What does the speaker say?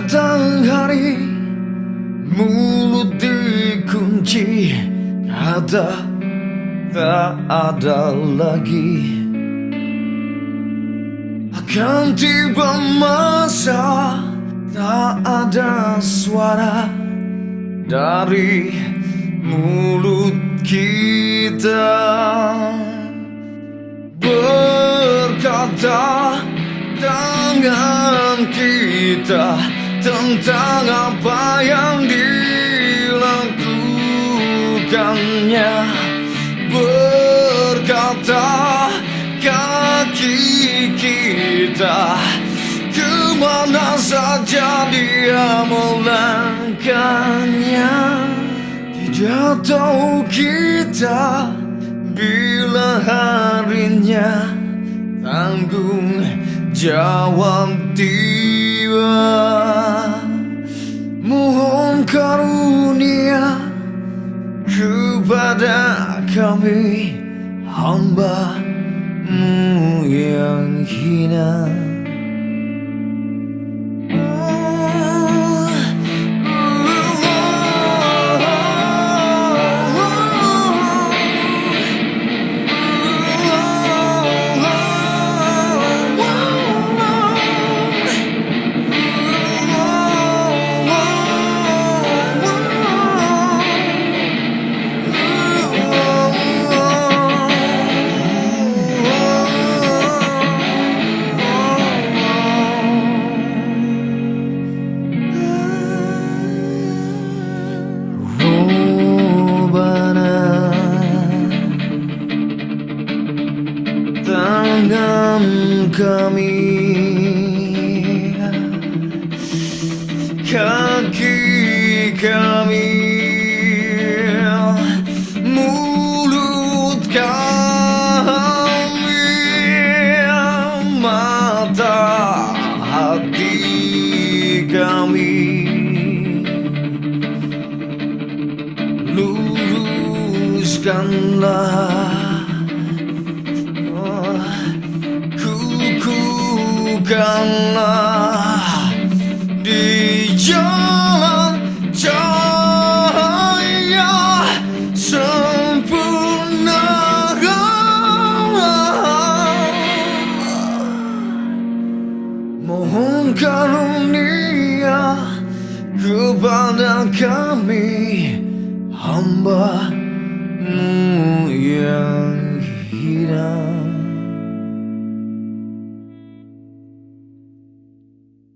matahari Mulut dikunci. Kata tak ada lagi. Akan tiba masa Tak ada suara Dari mulut kita kita tentang apa yang dilakukannya. Berkata kaki kita ke mana saja dia melangkahnya? Tidak tahu kita bila harinya tanggung jawab tiba Mohon karunia kepada kami hambamu yang hina Tangan kami. Kaki kami. Mulut kami. Mata hati kami. Luruskanlah kukukanlah di jalan cahaya sempurna. Mohon karunia kepada kami hambamu yang